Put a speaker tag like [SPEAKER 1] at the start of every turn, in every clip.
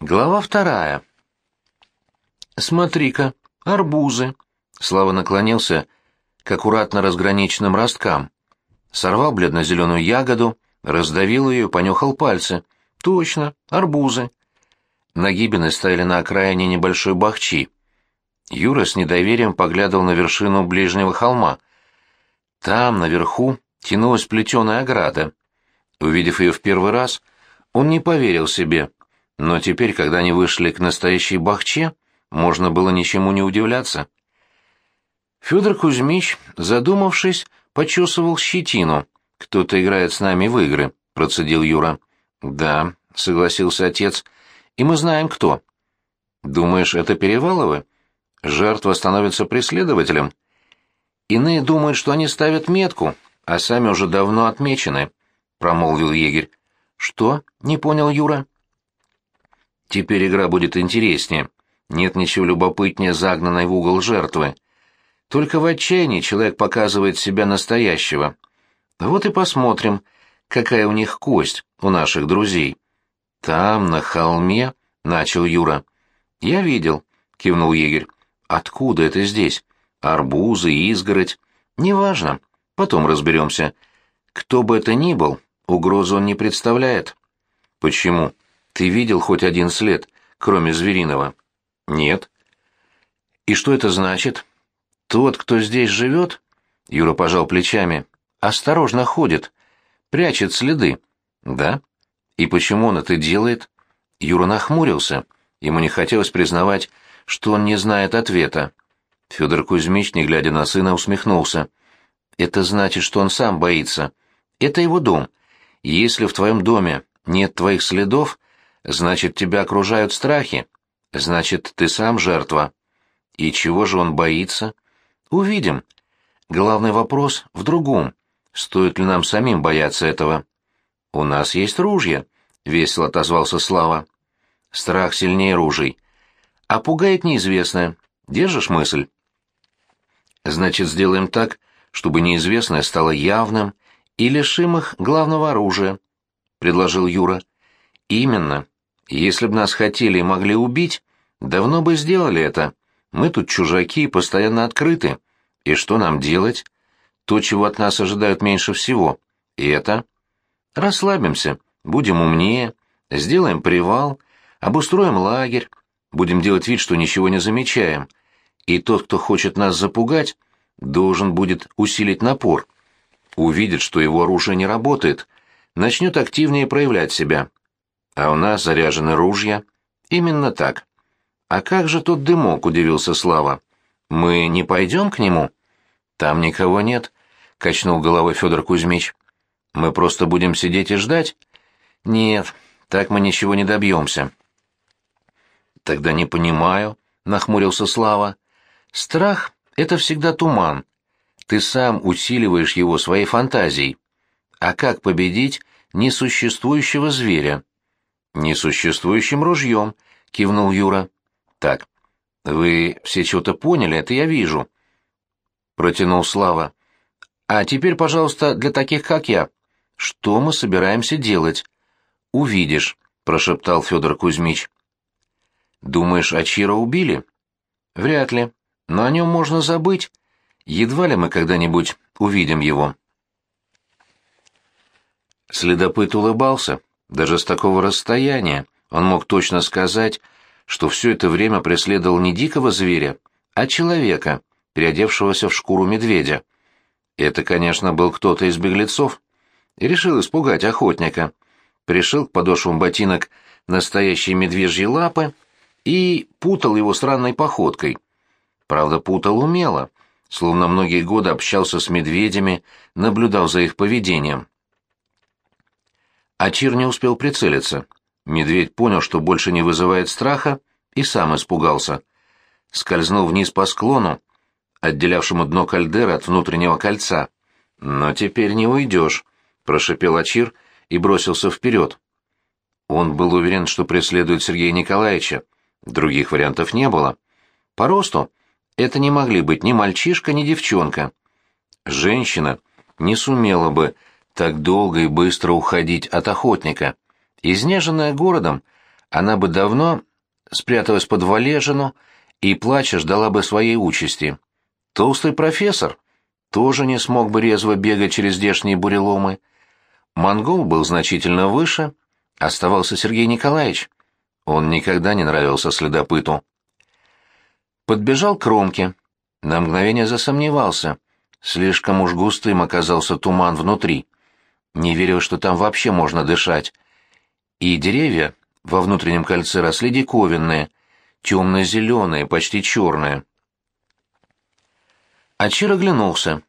[SPEAKER 1] Глава вторая. «Смотри-ка, арбузы!» Слава наклонился к аккуратно разграниченным росткам. Сорвал бледно-зеленую ягоду, раздавил ее понюхал пальцы. «Точно, арбузы!» Нагибины стояли на окраине небольшой бахчи. Юра с недоверием поглядывал на вершину ближнего холма. Там, наверху, тянулась плетеная ограда. Увидев ее в первый раз, он не поверил себе — но теперь, когда они вышли к настоящей бахче, можно было ничему не удивляться. Федор Кузьмич, задумавшись, почесывал щетину. «Кто-то играет с нами в игры», — процедил Юра. «Да», — согласился отец, — «и мы знаем, кто». «Думаешь, это Переваловы? Жертва становится преследователем?» «Иные думают, что они ставят метку, а сами уже давно отмечены», — промолвил егерь. «Что?» — не понял Юра. Теперь игра будет интереснее. Нет ничего любопытнее загнанной в угол жертвы. Только в отчаянии человек показывает себя настоящего. Вот и посмотрим, какая у них кость, у наших друзей. Там, на холме, — начал Юра. Я видел, — кивнул егерь. Откуда это здесь? Арбузы, изгородь. Неважно. Потом разберемся. Кто бы это ни был, угрозу он не представляет. Почему? Ты видел хоть один след, кроме звериного? Нет. И что это значит? Тот, кто здесь живет, Юра пожал плечами, осторожно ходит, прячет следы. Да? И почему он это делает? Юра нахмурился. Ему не хотелось признавать, что он не знает ответа. Федор Кузьмич, не глядя на сына, усмехнулся. «Это значит, что он сам боится. Это его дом. Если в твоем доме нет твоих следов, Значит, тебя окружают страхи. Значит, ты сам жертва. И чего же он боится? Увидим. Главный вопрос в другом. Стоит ли нам самим бояться этого? У нас есть ружья, — весело отозвался Слава. Страх сильнее ружей. А пугает неизвестное. Держишь мысль? Значит, сделаем так, чтобы неизвестное стало явным и лишим их главного оружия, — предложил Юра. Именно. Если бы нас хотели и могли убить, давно бы сделали это. Мы тут чужаки и постоянно открыты. И что нам делать? То, чего от нас ожидают меньше всего. И это? Расслабимся, будем умнее, сделаем привал, обустроим лагерь, будем делать вид, что ничего не замечаем. И тот, кто хочет нас запугать, должен будет усилить напор. Увидит, что его оружие не работает, начнет активнее проявлять себя. А у нас заряжены ружья. Именно так. А как же тот дымок, удивился Слава. Мы не пойдем к нему? Там никого нет, качнул головой Федор Кузьмич. Мы просто будем сидеть и ждать? Нет, так мы ничего не добьемся. Тогда не понимаю, нахмурился Слава. Страх — это всегда туман. Ты сам усиливаешь его своей фантазией. А как победить несуществующего зверя? «Несуществующим ружьем», — кивнул Юра. «Так, вы все что-то поняли, это я вижу», — протянул Слава. «А теперь, пожалуйста, для таких, как я, что мы собираемся делать?» «Увидишь», — прошептал Федор Кузьмич. «Думаешь, Ачира убили?» «Вряд ли, но о нем можно забыть. Едва ли мы когда-нибудь увидим его». Следопыт улыбался. Даже с такого расстояния он мог точно сказать, что все это время преследовал не дикого зверя, а человека, переодевшегося в шкуру медведя. Это, конечно, был кто-то из беглецов. И решил испугать охотника. Пришил к подошвам ботинок настоящие медвежьи лапы и путал его странной походкой. Правда, путал умело, словно многие годы общался с медведями, наблюдал за их поведением. Ачир не успел прицелиться. Медведь понял, что больше не вызывает страха, и сам испугался. Скользнул вниз по склону, отделявшему дно кальдеры от внутреннего кольца. «Но теперь не уйдешь», — прошепел Ачир и бросился вперед. Он был уверен, что преследует Сергея Николаевича. Других вариантов не было. По росту это не могли быть ни мальчишка, ни девчонка. Женщина не сумела бы так долго и быстро уходить от охотника. Изнеженная городом, она бы давно спряталась под валежину и, плача, ждала бы своей участи. Толстый профессор тоже не смог бы резво бегать через здешние буреломы. Монгол был значительно выше, оставался Сергей Николаевич. Он никогда не нравился следопыту. Подбежал к кромке. На мгновение засомневался. Слишком уж густым оказался туман внутри. Не верил, что там вообще можно дышать. И деревья во внутреннем кольце росли диковинные, темно-зеленые, почти черные. Ачир оглянулся.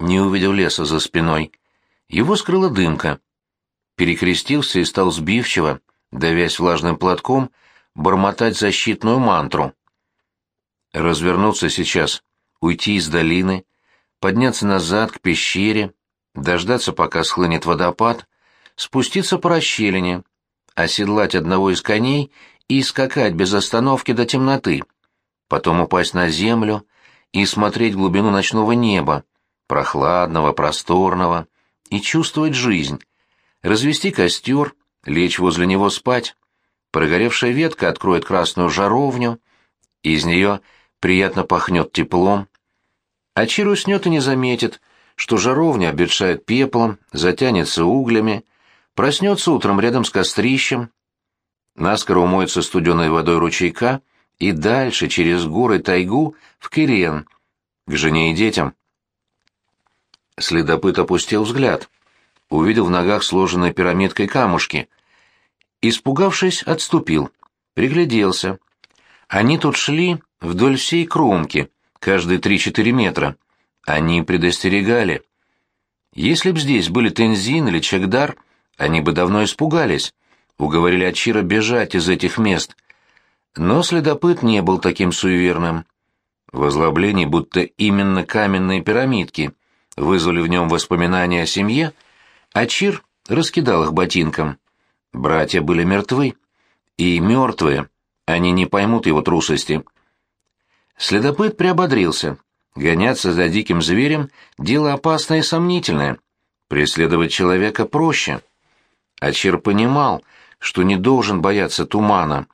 [SPEAKER 1] Не увидел леса за спиной. Его скрыла дымка. Перекрестился и стал сбивчиво, давясь влажным платком, бормотать защитную мантру. Развернуться сейчас, уйти из долины, подняться назад к пещере, дождаться, пока схлынет водопад, спуститься по расщелине, оседлать одного из коней и скакать без остановки до темноты, потом упасть на землю и смотреть глубину ночного неба, прохладного, просторного, и чувствовать жизнь, развести костер, лечь возле него спать. Прогоревшая ветка откроет красную жаровню, из нее приятно пахнет теплом. А Чир уснет и не заметит, что жаровня обветшает пеплом, затянется углями, проснется утром рядом с кострищем, наскоро умоется студеной водой ручейка и дальше, через горы тайгу, в Кирен, к жене и детям. Следопыт опустил взгляд, увидел в ногах сложенной пирамидкой камушки. Испугавшись, отступил, пригляделся. Они тут шли вдоль всей кромки, каждые три-четыре метра. Они предостерегали. Если б здесь были Тензин или Чегдар, они бы давно испугались, уговорили Ачира бежать из этих мест. Но следопыт не был таким суеверным. В озлоблении будто именно каменные пирамидки вызвали в нем воспоминания о семье, Ачир раскидал их ботинком. Братья были мертвы. И мертвые, они не поймут его трусости. Следопыт приободрился. Гоняться за диким зверем — дело опасное и сомнительное. Преследовать человека проще. Ачир понимал, что не должен бояться тумана.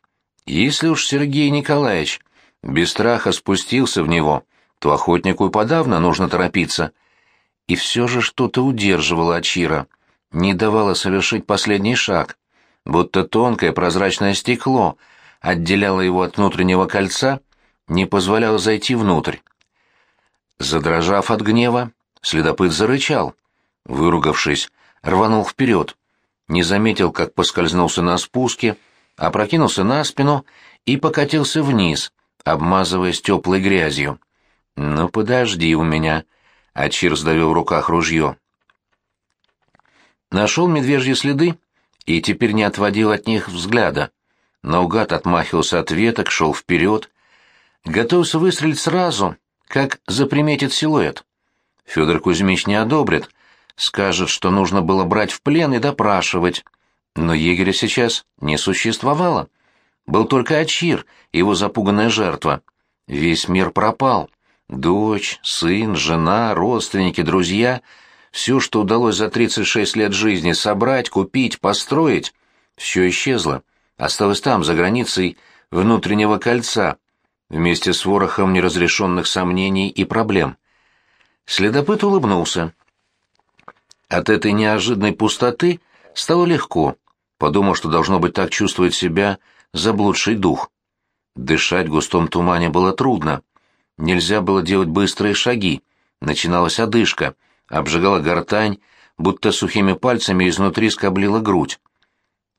[SPEAKER 1] Если уж Сергей Николаевич без страха спустился в него, то охотнику и подавно нужно торопиться. И все же что-то удерживало Ачира, не давало совершить последний шаг, будто тонкое прозрачное стекло отделяло его от внутреннего кольца, не позволяло зайти внутрь. Задрожав от гнева, следопыт зарычал. Выругавшись, рванул вперед. Не заметил, как поскользнулся на спуске, опрокинулся на спину и покатился вниз, обмазываясь теплой грязью. «Ну, подожди у меня», — Ачир сдавил в руках ружье. Нашел медвежьи следы и теперь не отводил от них взгляда. Наугад отмахивался от веток, шел вперед. Готовился выстрелить сразу, как заприметит силуэт. Федор Кузьмич не одобрит, скажет, что нужно было брать в плен и допрашивать. Но егеря сейчас не существовало. Был только Ачир, его запуганная жертва. Весь мир пропал. Дочь, сын, жена, родственники, друзья — все, что удалось за 36 лет жизни собрать, купить, построить, все исчезло. Осталось там, за границей внутреннего кольца, вместе с ворохом неразрешенных сомнений и проблем. Следопыт улыбнулся. От этой неожиданной пустоты стало легко. Подумал, что должно быть так чувствовать себя заблудший дух. Дышать в густом тумане было трудно. Нельзя было делать быстрые шаги. Начиналась одышка, обжигала гортань, будто сухими пальцами изнутри скоблила грудь.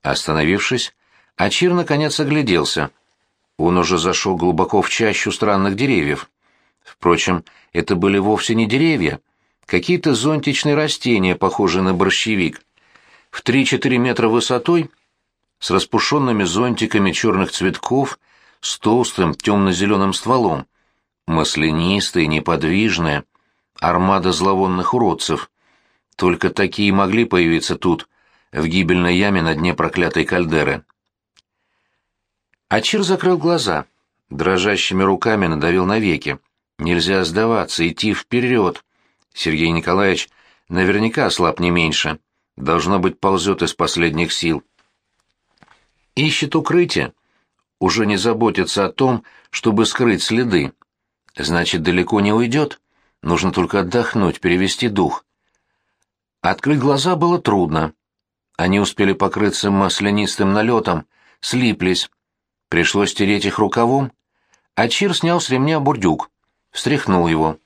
[SPEAKER 1] Остановившись, Ачир наконец огляделся. Он уже зашел глубоко в чащу странных деревьев. Впрочем, это были вовсе не деревья, какие-то зонтичные растения, похожие на борщевик. В три-четыре метра высотой, с распушенными зонтиками черных цветков, с толстым темно-зеленым стволом, маслянистые, неподвижные, армада зловонных уродцев. Только такие могли появиться тут, в гибельной яме на дне проклятой кальдеры. Ачир закрыл глаза, дрожащими руками надавил на веки. Нельзя сдаваться, идти вперед. Сергей Николаевич наверняка слаб не меньше. Должно быть, ползет из последних сил. Ищет укрытие. Уже не заботится о том, чтобы скрыть следы. Значит, далеко не уйдет. Нужно только отдохнуть, перевести дух. Открыть глаза было трудно. Они успели покрыться маслянистым налетом, слиплись. Пришлось стереть их рукавом. А Чир снял с ремня бурдюк, встряхнул его.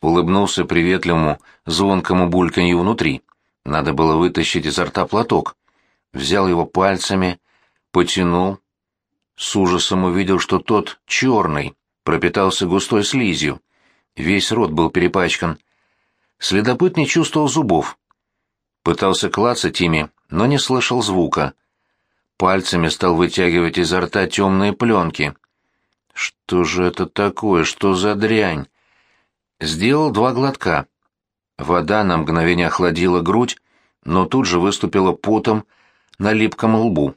[SPEAKER 1] Улыбнулся приветливому, звонкому бульканью внутри. Надо было вытащить изо рта платок. Взял его пальцами, потянул. С ужасом увидел, что тот черный, пропитался густой слизью. Весь рот был перепачкан. Следопыт не чувствовал зубов. Пытался клацать ими, но не слышал звука. Пальцами стал вытягивать изо рта темные пленки. Что же это такое? Что за дрянь? Сделал два глотка. Вода на мгновение охладила грудь, но тут же выступила потом на липком лбу.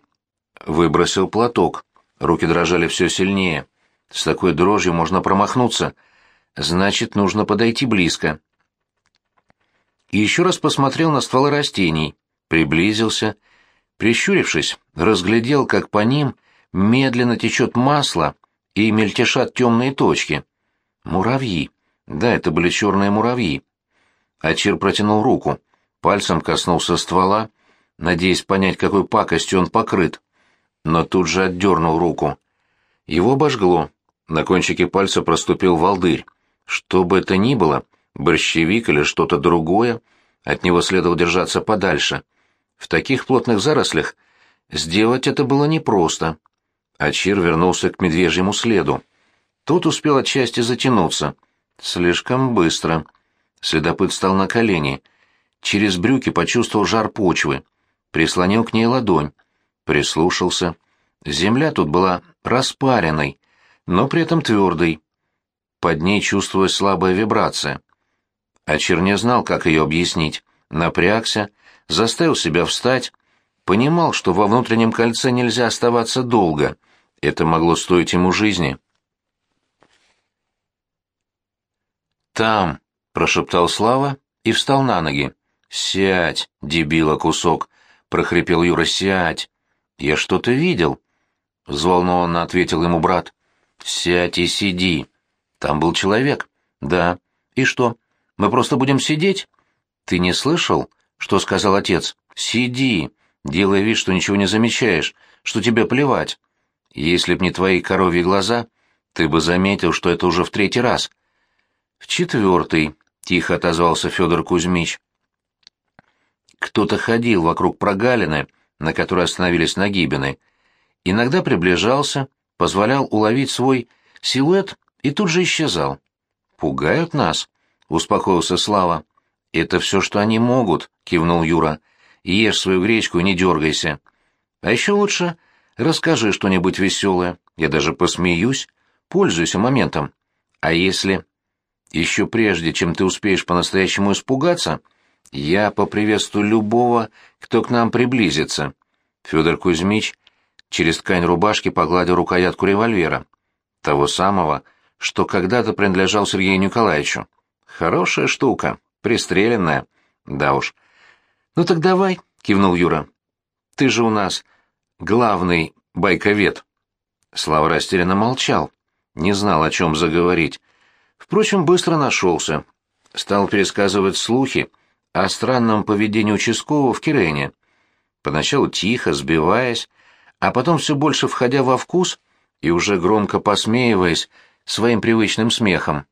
[SPEAKER 1] Выбросил платок. Руки дрожали все сильнее. С такой дрожью можно промахнуться. Значит, нужно подойти близко. И еще раз посмотрел на стволы растений, приблизился, прищурившись, разглядел, как по ним медленно течет масло и мельтешат темные точки. Муравьи. Да, это были черные муравьи. Ачир протянул руку, пальцем коснулся ствола, надеясь понять, какой пакостью он покрыт, но тут же отдернул руку. Его обожгло, на кончике пальца проступил волдырь. Что бы это ни было, борщевик или что-то другое, от него следовало держаться подальше. В таких плотных зарослях сделать это было непросто. Ачир вернулся к медвежьему следу. Тот успел отчасти затянуться — Слишком быстро. Следопыт встал на колени. Через брюки почувствовал жар почвы. Прислонил к ней ладонь. Прислушался. Земля тут была распаренной, но при этом твердой. Под ней чувствовалась слабая вибрация. А Черне знал, как ее объяснить. Напрягся, заставил себя встать, понимал, что во внутреннем кольце нельзя оставаться долго. Это могло стоить ему жизни. «Там!» — прошептал Слава и встал на ноги. «Сядь, дебила кусок!» — прохрипел Юра. «Сядь!» «Я что-то видел!» — взволнованно ответил ему брат. «Сядь и сиди!» «Там был человек?» «Да. И что? Мы просто будем сидеть?» «Ты не слышал, что сказал отец?» «Сиди, делая вид, что ничего не замечаешь, что тебе плевать. Если б не твои коровьи глаза, ты бы заметил, что это уже в третий раз. «В четвертый», — тихо отозвался Федор Кузьмич. Кто-то ходил вокруг прогалины, на которой остановились нагибины. Иногда приближался, позволял уловить свой силуэт и тут же исчезал. «Пугают нас», — успокоился Слава. «Это все, что они могут», — кивнул Юра. «Ешь свою гречку и не дергайся. А еще лучше расскажи что-нибудь веселое. Я даже посмеюсь, пользуйся моментом. А если...» Еще прежде, чем ты успеешь по-настоящему испугаться, я поприветствую любого, кто к нам приблизится. Федор Кузьмич через ткань рубашки погладил рукоятку револьвера. Того самого, что когда-то принадлежал Сергею Николаевичу. Хорошая штука, пристреленная. Да уж. Ну так давай, кивнул Юра. Ты же у нас главный байковед. Слава растерянно молчал, не знал, о чем заговорить. Впрочем, быстро нашелся. Стал пересказывать слухи о странном поведении участкового в Кирене. Поначалу тихо, сбиваясь, а потом все больше входя во вкус и уже громко посмеиваясь своим привычным смехом.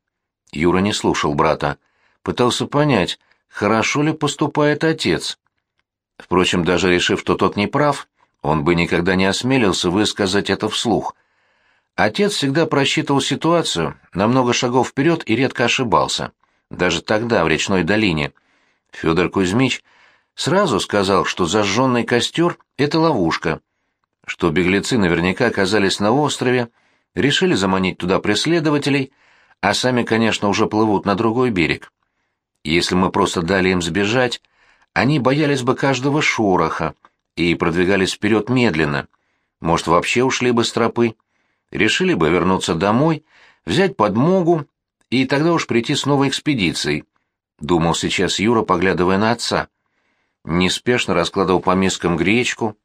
[SPEAKER 1] Юра не слушал брата, пытался понять, хорошо ли поступает отец. Впрочем, даже решив, что тот не прав, он бы никогда не осмелился высказать это вслух — Отец всегда просчитывал ситуацию на много шагов вперед и редко ошибался. Даже тогда, в речной долине. Федор Кузьмич сразу сказал, что зажженный костер — это ловушка, что беглецы наверняка оказались на острове, решили заманить туда преследователей, а сами, конечно, уже плывут на другой берег. Если мы просто дали им сбежать, они боялись бы каждого шороха и продвигались вперед медленно, может, вообще ушли бы с тропы решили бы вернуться домой, взять подмогу и тогда уж прийти с новой экспедицией, думал сейчас Юра, поглядывая на отца. Неспешно раскладывал по мискам гречку,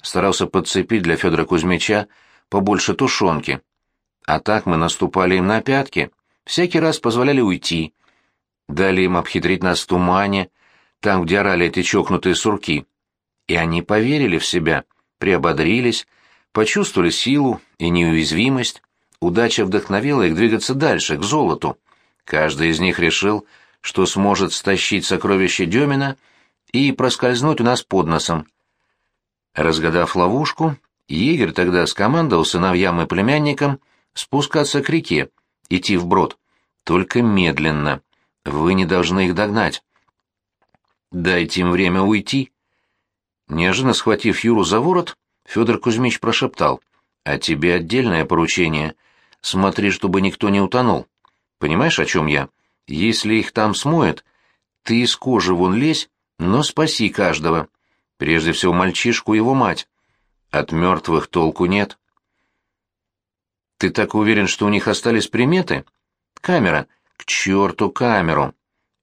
[SPEAKER 1] старался подцепить для Федора Кузьмича побольше тушенки. А так мы наступали им на пятки, всякий раз позволяли уйти. Дали им обхитрить нас в тумане, там, где орали эти чокнутые сурки. И они поверили в себя, приободрились, почувствовали силу и неуязвимость. Удача вдохновила их двигаться дальше, к золоту. Каждый из них решил, что сможет стащить сокровище Демина и проскользнуть у нас под носом. Разгадав ловушку, егерь тогда скомандовал сыновьям и племянникам спускаться к реке, идти вброд. Только медленно. Вы не должны их догнать. Дайте им время уйти. Неожиданно схватив Юру за ворот, Федор Кузьмич прошептал. «А тебе отдельное поручение. Смотри, чтобы никто не утонул. Понимаешь, о чем я? Если их там смоет, ты из кожи вон лезь, но спаси каждого. Прежде всего мальчишку и его мать. От мертвых толку нет». «Ты так уверен, что у них остались приметы?» «Камера. К черту камеру!»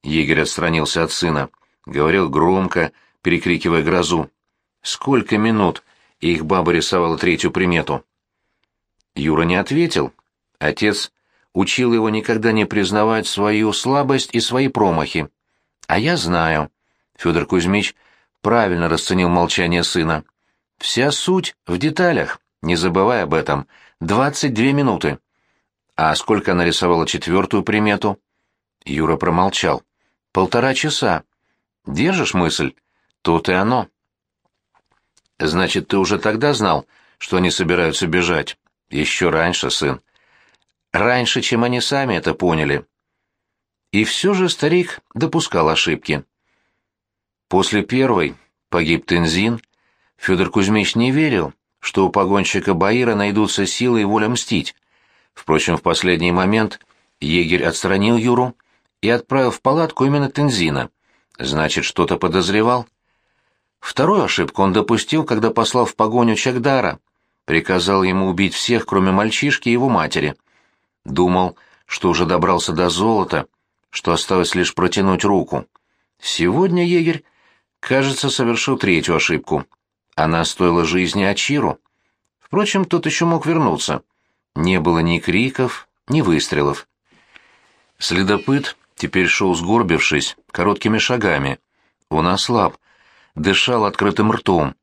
[SPEAKER 1] Егерь отстранился от сына. Говорил громко, перекрикивая грозу. «Сколько минут?» их баба рисовала третью примету. Юра не ответил. Отец учил его никогда не признавать свою слабость и свои промахи. А я знаю. Федор Кузьмич правильно расценил молчание сына. Вся суть в деталях, не забывай об этом. Двадцать две минуты. А сколько она рисовала четвертую примету? Юра промолчал. Полтора часа. Держишь мысль? Тут и оно. Значит, ты уже тогда знал, что они собираются бежать? Еще раньше, сын. Раньше, чем они сами это поняли. И все же старик допускал ошибки. После первой погиб Тензин. Федор Кузьмич не верил, что у погонщика Баира найдутся силы и воля мстить. Впрочем, в последний момент егерь отстранил Юру и отправил в палатку именно Тензина. Значит, что-то подозревал. Вторую ошибку он допустил, когда послал в погоню Чагдара, приказал ему убить всех, кроме мальчишки и его матери. Думал, что уже добрался до золота, что осталось лишь протянуть руку. Сегодня егерь, кажется, совершил третью ошибку. Она стоила жизни Ачиру. Впрочем, тот еще мог вернуться. Не было ни криков, ни выстрелов. Следопыт теперь шел сгорбившись, короткими шагами. Он ослаб, дышал открытым ртом,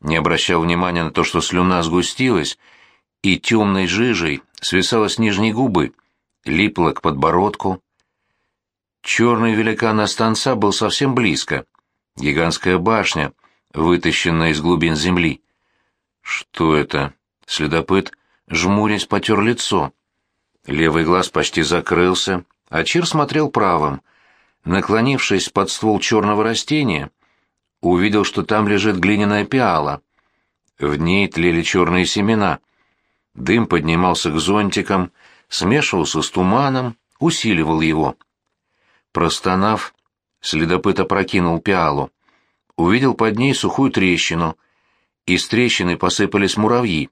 [SPEAKER 1] не обращал внимания на то, что слюна сгустилась и темной жижей свисала с нижней губы, липла к подбородку. Черный великан Останца был совсем близко. Гигантская башня, вытащенная из глубин земли. Что это? Следопыт, жмурясь, потер лицо. Левый глаз почти закрылся, а Чир смотрел правым. Наклонившись под ствол черного растения, увидел, что там лежит глиняная пиала. В ней тлели черные семена. Дым поднимался к зонтикам, смешивался с туманом, усиливал его. Простонав, следопыт опрокинул пиалу. Увидел под ней сухую трещину. Из трещины посыпались муравьи.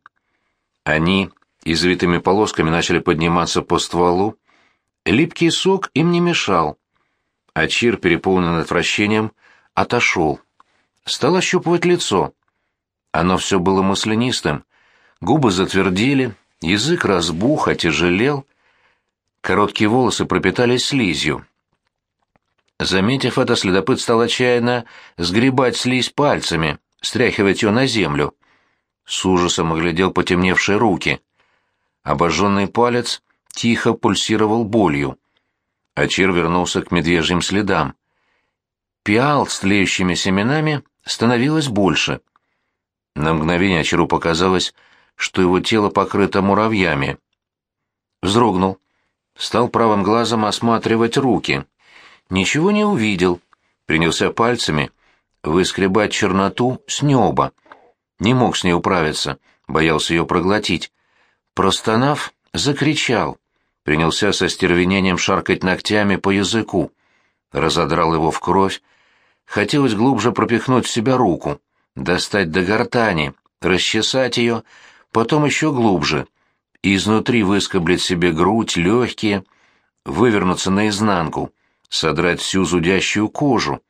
[SPEAKER 1] Они извитыми полосками начали подниматься по стволу. Липкий сок им не мешал. А Чир, переполненный отвращением, отошел стал ощупывать лицо. Оно все было маслянистым, губы затвердели, язык разбух, отяжелел, короткие волосы пропитались слизью. Заметив это, следопыт стал отчаянно сгребать слизь пальцами, стряхивать ее на землю. С ужасом оглядел потемневшие руки. Обожженный палец тихо пульсировал болью. Ачир вернулся к медвежьим следам. Пиал с тлеющими семенами становилось больше. На мгновение Чару показалось, что его тело покрыто муравьями. Вздрогнул. Стал правым глазом осматривать руки. Ничего не увидел. Принялся пальцами выскребать черноту с неба. Не мог с ней управиться, боялся ее проглотить. Простонав, закричал. Принялся со стервенением шаркать ногтями по языку. Разодрал его в кровь, Хотелось глубже пропихнуть в себя руку, достать до гортани, расчесать ее, потом еще глубже, и изнутри выскоблить себе грудь, легкие, вывернуться наизнанку, содрать всю зудящую кожу.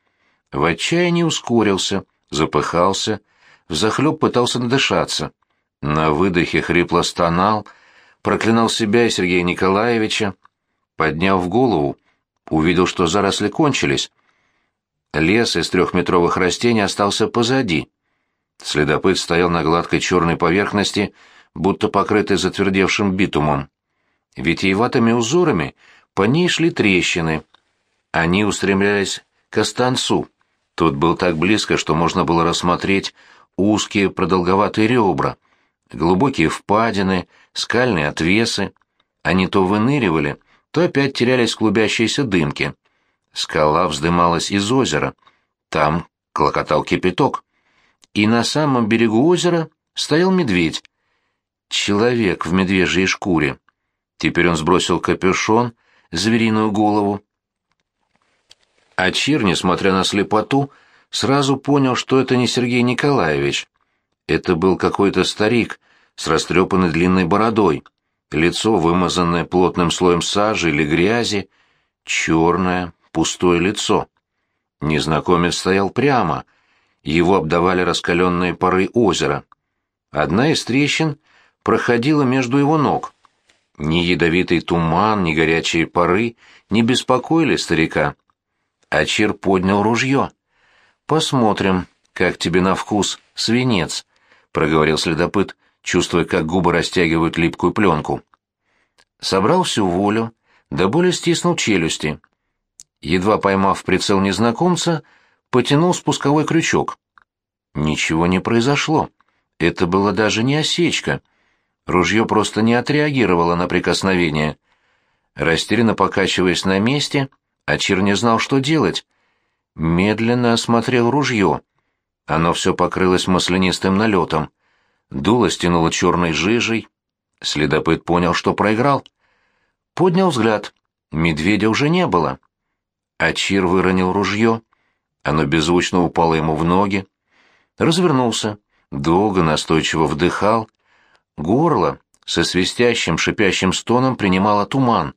[SPEAKER 1] В отчаянии ускорился, запыхался, взахлеб пытался надышаться. На выдохе хрипло стонал, проклинал себя и Сергея Николаевича. Подняв голову, увидел, что заросли кончились. Лес из трехметровых растений остался позади. Следопыт стоял на гладкой черной поверхности, будто покрытой затвердевшим битумом. Витиеватыми узорами по ней шли трещины. Они устремлялись к останцу. Тот был так близко, что можно было рассмотреть узкие продолговатые ребра, глубокие впадины, скальные отвесы. Они то выныривали, то опять терялись в клубящейся дымке. Скала вздымалась из озера. Там клокотал кипяток. И на самом берегу озера стоял медведь. Человек в медвежьей шкуре. Теперь он сбросил капюшон, звериную голову. А Чир, несмотря на слепоту, сразу понял, что это не Сергей Николаевич. Это был какой-то старик с растрепанной длинной бородой, лицо, вымазанное плотным слоем сажи или грязи, черное, пустое лицо. Незнакомец стоял прямо, его обдавали раскаленные пары озера. Одна из трещин проходила между его ног. Ни ядовитый туман, ни горячие пары не беспокоили старика. Ачир поднял ружье. «Посмотрим, как тебе на вкус свинец», — проговорил следопыт, чувствуя, как губы растягивают липкую пленку. Собрал всю волю, до боли стиснул челюсти. Едва поймав прицел незнакомца, потянул спусковой крючок. Ничего не произошло. Это было даже не осечка — Ружье просто не отреагировало на прикосновение. Растерянно покачиваясь на месте, Ачир не знал, что делать. Медленно осмотрел ружье. Оно все покрылось маслянистым налетом. Дуло стянуло черной жижей. Следопыт понял, что проиграл. Поднял взгляд. Медведя уже не было. Ачир выронил ружье. Оно беззвучно упало ему в ноги. Развернулся. Долго настойчиво вдыхал, Горло со свистящим, шипящим стоном принимало туман.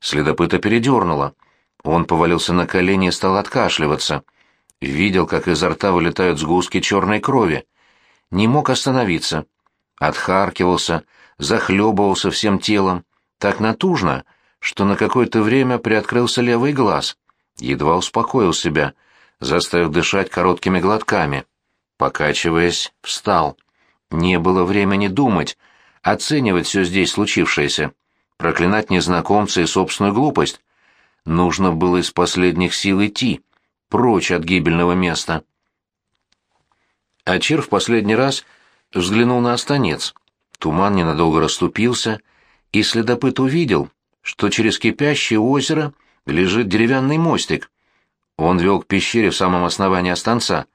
[SPEAKER 1] Следопыта передернуло. Он повалился на колени и стал откашливаться. Видел, как изо рта вылетают сгустки черной крови. Не мог остановиться. Отхаркивался, захлебывался всем телом. Так натужно, что на какое-то время приоткрылся левый глаз. Едва успокоил себя, заставив дышать короткими глотками. Покачиваясь, встал. Не было времени думать, оценивать все здесь случившееся, проклинать незнакомца и собственную глупость. Нужно было из последних сил идти, прочь от гибельного места. Ачир в последний раз взглянул на останец. Туман ненадолго расступился, и следопыт увидел, что через кипящее озеро лежит деревянный мостик. Он вел к пещере в самом основании останца.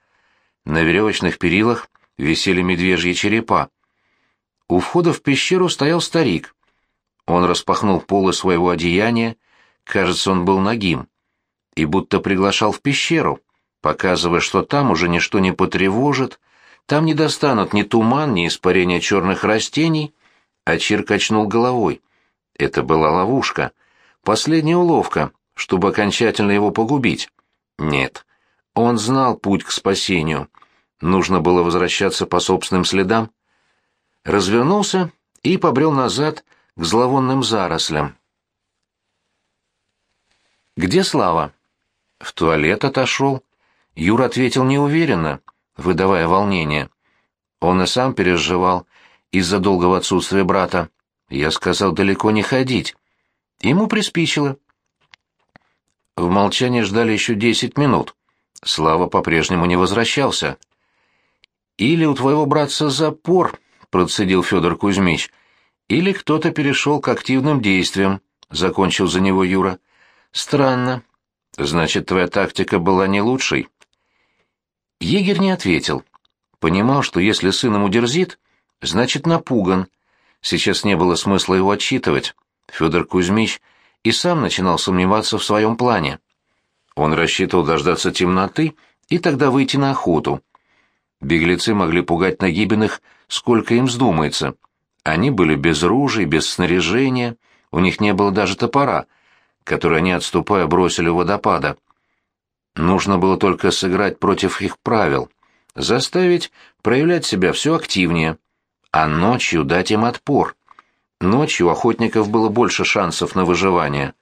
[SPEAKER 1] На веревочных перилах висели медвежьи черепа. У входа в пещеру стоял старик. Он распахнул полы своего одеяния, кажется, он был нагим, и будто приглашал в пещеру, показывая, что там уже ничто не потревожит, там не достанут ни туман, ни испарения черных растений, а Чир качнул головой. Это была ловушка, последняя уловка, чтобы окончательно его погубить. Нет, он знал путь к спасению, Нужно было возвращаться по собственным следам. Развернулся и побрел назад к зловонным зарослям. «Где Слава?» «В туалет отошел». Юра ответил неуверенно, выдавая волнение. Он и сам переживал из-за долгого отсутствия брата. Я сказал далеко не ходить. Ему приспичило. В молчании ждали еще десять минут. Слава по-прежнему не возвращался. «Или у твоего братца запор», — процедил Федор Кузьмич, «или кто-то перешел к активным действиям», — закончил за него Юра. «Странно. Значит, твоя тактика была не лучшей». Егерь не ответил. Понимал, что если сын ему дерзит, значит, напуган. Сейчас не было смысла его отчитывать. Федор Кузьмич и сам начинал сомневаться в своем плане. Он рассчитывал дождаться темноты и тогда выйти на охоту. Беглецы могли пугать Нагибиных сколько им вздумается. Они были без ружей, без снаряжения, у них не было даже топора, который они, отступая, бросили у водопада. Нужно было только сыграть против их правил, заставить проявлять себя все активнее, а ночью дать им отпор. Ночью у охотников было больше шансов на выживание.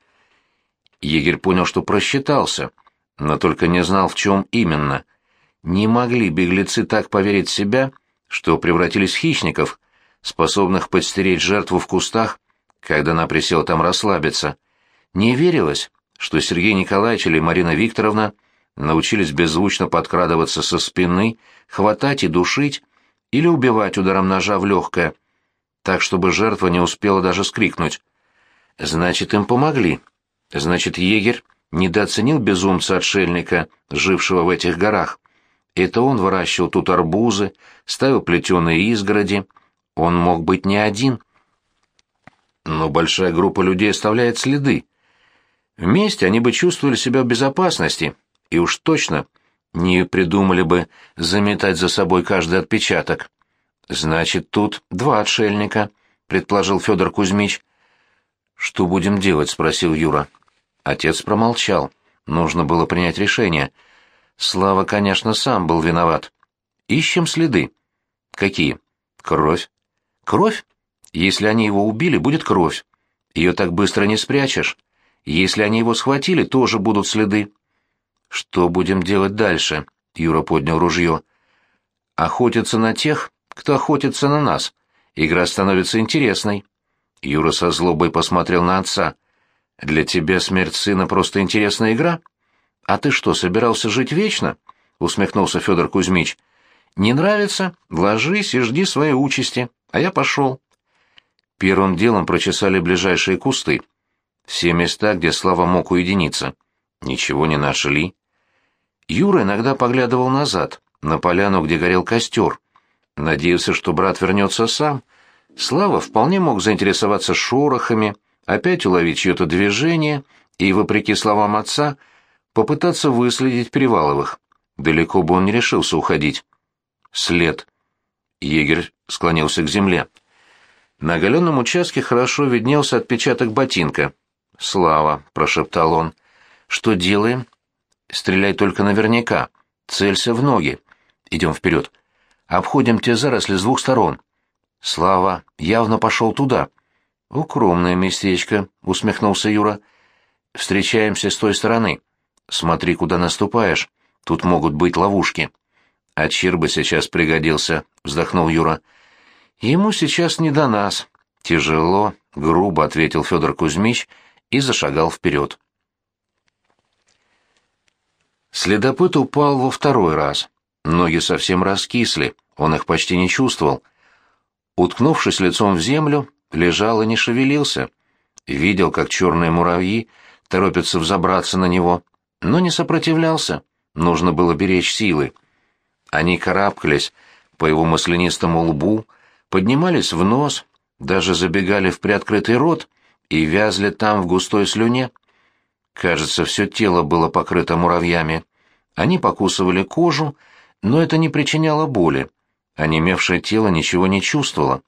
[SPEAKER 1] Егерь понял, что просчитался, но только не знал, в чем именно. Не могли беглецы так поверить в себя, что превратились в хищников, способных подстеречь жертву в кустах, когда она присела там расслабиться. Не верилось, что Сергей Николаевич или Марина Викторовна научились беззвучно подкрадываться со спины, хватать и душить, или убивать ударом ножа в легкое — так, чтобы жертва не успела даже скрикнуть. Значит, им помогли. Значит, егерь недооценил безумца-отшельника, жившего в этих горах. Это он выращивал тут арбузы, ставил плетеные изгороди. Он мог быть не один. Но большая группа людей оставляет следы. Вместе они бы чувствовали себя в безопасности, и уж точно не придумали бы заметать за собой каждый отпечаток. Значит, тут два отшельника, предположил Федор Кузьмич. Что будем делать? спросил Юра. Отец промолчал. Нужно было принять решение. Слава, конечно, сам был виноват. Ищем следы. Какие? Кровь. Кровь? Если они его убили, будет кровь. Ее так быстро не спрячешь. Если они его схватили, тоже будут следы. Что будем делать дальше? Юра поднял ружье. Охотиться на тех, кто охотится на нас. Игра становится интересной. Юра со злобой посмотрел на отца. Для тебя смерть сына просто интересная игра? А ты что, собирался жить вечно? усмехнулся Федор Кузьмич. Не нравится? Ложись и жди своей участи. А я пошел. Первым делом прочесали ближайшие кусты. Все места, где Слава мог уединиться. Ничего не нашли. Юра иногда поглядывал назад, на поляну, где горел костер, Надеялся, что брат вернется сам. Слава вполне мог заинтересоваться шорохами, опять уловить чье-то движение и, вопреки словам отца, попытаться выследить Приваловых. Далеко бы он не решился уходить. След. Егерь склонился к земле. На оголенном участке хорошо виднелся отпечаток ботинка. «Слава», — прошептал он. «Что делаем?» «Стреляй только наверняка. Целься в ноги. Идем вперед». Обходим те заросли с двух сторон. Слава явно пошел туда. «Укромное местечко», — усмехнулся Юра. «Встречаемся с той стороны. Смотри, куда наступаешь. Тут могут быть ловушки». «А Чир бы сейчас пригодился», — вздохнул Юра. «Ему сейчас не до нас». «Тяжело», — грубо ответил Федор Кузьмич и зашагал вперед. Следопыт упал во второй раз. Ноги совсем раскисли, он их почти не чувствовал. Уткнувшись лицом в землю, лежал и не шевелился. Видел, как черные муравьи торопятся взобраться на него, но не сопротивлялся. Нужно было беречь силы. Они карабкались по его маслянистому лбу, поднимались в нос, даже забегали в приоткрытый рот и вязли там в густой слюне. Кажется, все тело было покрыто муравьями. Они покусывали кожу, но это не причиняло боли. Онемевшее тело ничего не чувствовало.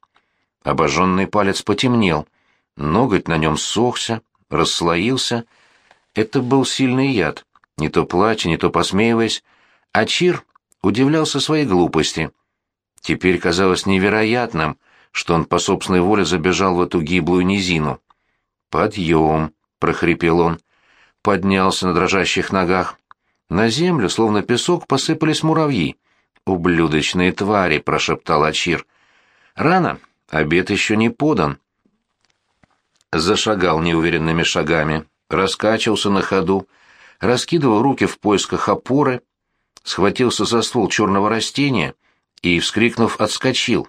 [SPEAKER 1] Обожженный палец потемнел, ноготь на нем сохся, расслоился. Это был сильный яд, не то плача, не то посмеиваясь, а Чир удивлялся своей глупости. Теперь казалось невероятным, что он по собственной воле забежал в эту гиблую низину. «Подъем!» — прохрипел он. Поднялся на дрожащих ногах. На землю, словно песок, посыпались муравьи. «Ублюдочные твари!» — прошептал Ачир. «Рано, обед еще не подан». Зашагал неуверенными шагами, раскачивался на ходу, раскидывал руки в поисках опоры, схватился за ствол черного растения и, вскрикнув, отскочил.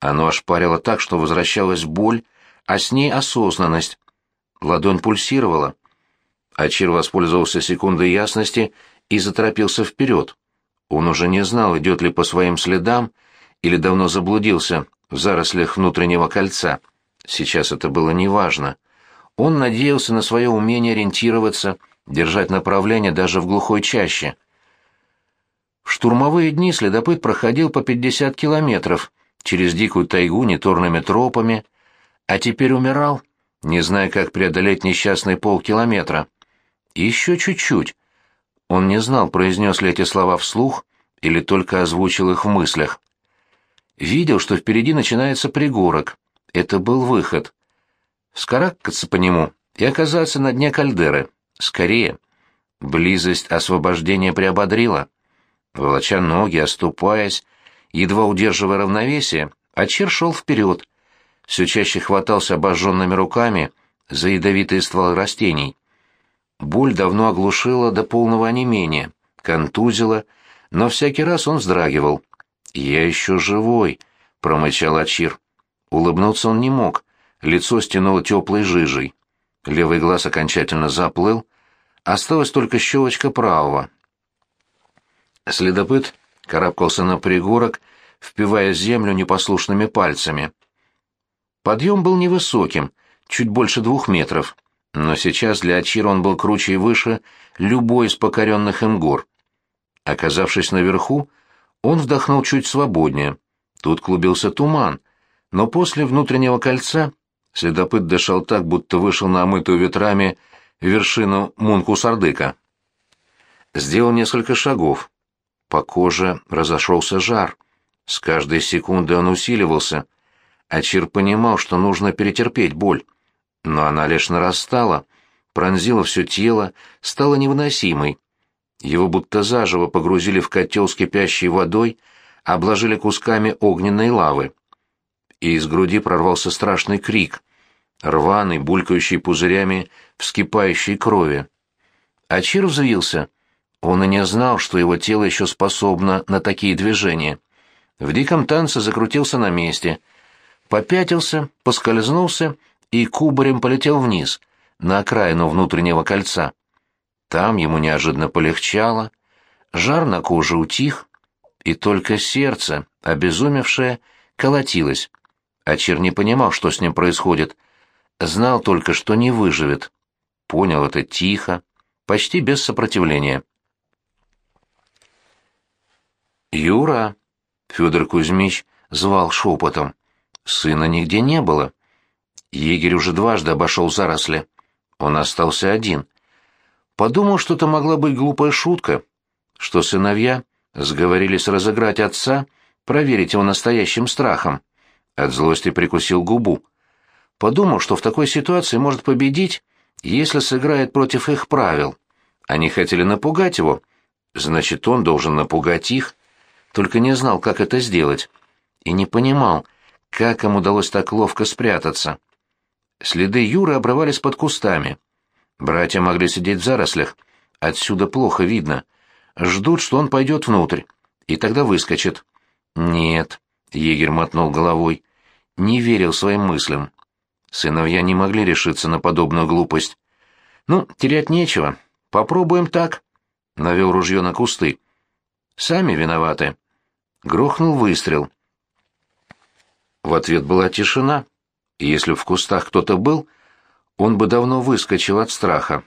[SPEAKER 1] Оно ошпарило так, что возвращалась боль, а с ней осознанность. Ладонь пульсировала. Ачир воспользовался секундой ясности и заторопился вперед. Он уже не знал, идет ли по своим следам или давно заблудился в зарослях внутреннего кольца. Сейчас это было неважно. Он надеялся на свое умение ориентироваться, держать направление даже в глухой чаще. В штурмовые дни следопыт проходил по 50 километров через дикую тайгу неторными тропами, а теперь умирал, не зная, как преодолеть несчастный полкилометра. Еще чуть-чуть. Он не знал, произнес ли эти слова вслух или только озвучил их в мыслях. Видел, что впереди начинается пригорок. Это был выход. Вскарабкаться по нему и оказаться на дне кальдеры. Скорее. Близость освобождения приободрила. Волоча ноги, оступаясь, едва удерживая равновесие, Ачир шел вперед. Все чаще хватался обожженными руками за ядовитые стволы растений. Боль давно оглушила до полного онемения, контузила, но всякий раз он вздрагивал. «Я еще живой», — промычал Ачир. Улыбнуться он не мог, лицо стянуло теплой жижей. Левый глаз окончательно заплыл, осталась только щелочка правого. Следопыт карабкался на пригорок, впивая землю непослушными пальцами. Подъем был невысоким, чуть больше двух метров, но сейчас для Ачира он был круче и выше любой из покоренных им гор. Оказавшись наверху, он вдохнул чуть свободнее. Тут клубился туман, но после внутреннего кольца следопыт дышал так, будто вышел на омытую ветрами вершину Мунку-Сардыка. Сделал несколько шагов. По коже разошелся жар. С каждой секундой он усиливался. Ачир понимал, что нужно перетерпеть боль. Но она лишь нарастала, пронзила все тело, стала невыносимой. Его будто заживо погрузили в котел с кипящей водой, обложили кусками огненной лавы. И из груди прорвался страшный крик, рваный, булькающий пузырями вскипающей крови. Ачир взвился. Он и не знал, что его тело еще способно на такие движения в диком танце закрутился на месте, попятился, поскользнулся и кубарем полетел вниз, на окраину внутреннего кольца. Там ему неожиданно полегчало, жар на коже утих, и только сердце, обезумевшее, колотилось. Ачир не понимал, что с ним происходит, знал только, что не выживет. Понял это тихо, почти без сопротивления. «Юра!» Федор Кузьмич звал шепотом. Сына нигде не было. Егерь уже дважды обошел заросли. Он остался один. Подумал, что это могла быть глупая шутка, что сыновья сговорились разыграть отца, проверить его настоящим страхом. От злости прикусил губу. Подумал, что в такой ситуации может победить, если сыграет против их правил. Они хотели напугать его, значит, он должен напугать их только не знал, как это сделать, и не понимал, как им удалось так ловко спрятаться. Следы Юры обрывались под кустами. Братья могли сидеть в зарослях, отсюда плохо видно. Ждут, что он пойдет внутрь, и тогда выскочит. «Нет», — егерь мотнул головой, — не верил своим мыслям. Сыновья не могли решиться на подобную глупость. «Ну, терять нечего. Попробуем так», — навел ружье на кусты. Сами виноваты. Грохнул выстрел. В ответ была тишина, и если в кустах кто-то был, он бы давно выскочил от страха.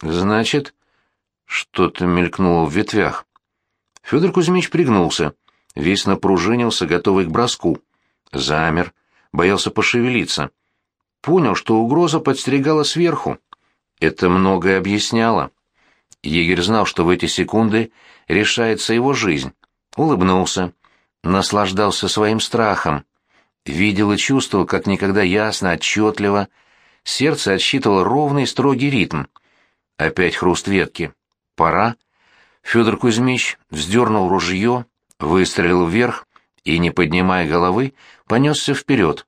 [SPEAKER 1] Значит, что-то мелькнуло в ветвях. Федор Кузьмич пригнулся, весь напружинился, готовый к броску. Замер, боялся пошевелиться. Понял, что угроза подстерегала сверху. Это многое объясняло. Егерь знал, что в эти секунды решается его жизнь. Улыбнулся, наслаждался своим страхом. Видел и чувствовал, как никогда ясно, отчетливо. Сердце отсчитывало ровный строгий ритм. Опять хруст ветки. Пора. Федор Кузьмич вздернул ружье, выстрелил вверх и, не поднимая головы, понесся вперед.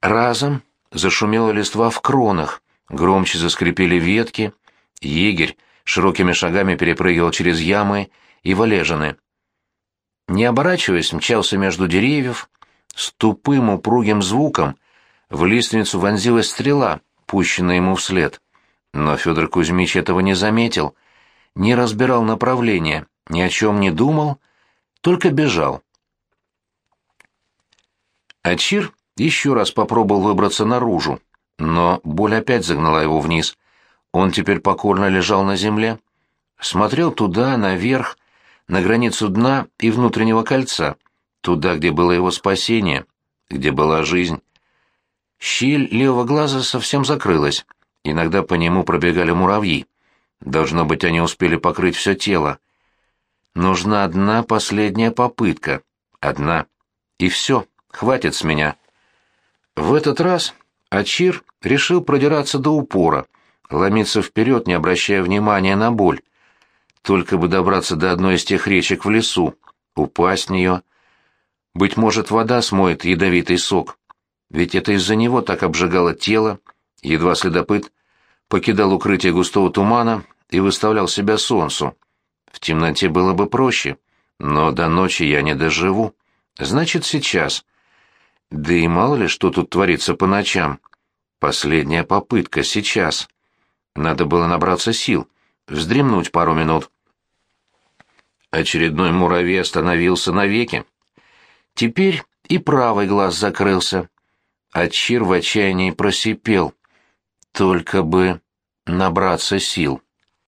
[SPEAKER 1] Разом зашумела листва в кронах, Громче заскрипели ветки. Егерь широкими шагами перепрыгивал через ямы и валежины. Не оборачиваясь, мчался между деревьев. С тупым упругим звуком в лиственницу вонзилась стрела, пущенная ему вслед. Но Федор Кузьмич этого не заметил, не разбирал направления, ни о чем не думал, только бежал. Ачир еще раз попробовал выбраться наружу. Но боль опять загнала его вниз. Он теперь покорно лежал на земле, смотрел туда, наверх, на границу дна и внутреннего кольца, туда, где было его спасение, где была жизнь. Щель левого глаза совсем закрылась, иногда по нему пробегали муравьи. Должно быть, они успели покрыть все тело. Нужна одна последняя попытка. Одна. И все, хватит с меня. В этот раз Ачир решил продираться до упора, ломиться вперед, не обращая внимания на боль. Только бы добраться до одной из тех речек в лесу, упасть в нее. Быть может, вода смоет ядовитый сок. Ведь это из-за него так обжигало тело, едва следопыт покидал укрытие густого тумана и выставлял себя солнцу. В темноте было бы проще, но до ночи я не доживу. Значит, сейчас. Да и мало ли, что тут творится по ночам. Последняя попытка сейчас. Надо было набраться сил, вздремнуть пару минут. Очередной муравей остановился навеки. Теперь и правый глаз закрылся. А Чир в отчаянии просипел. Только бы набраться сил.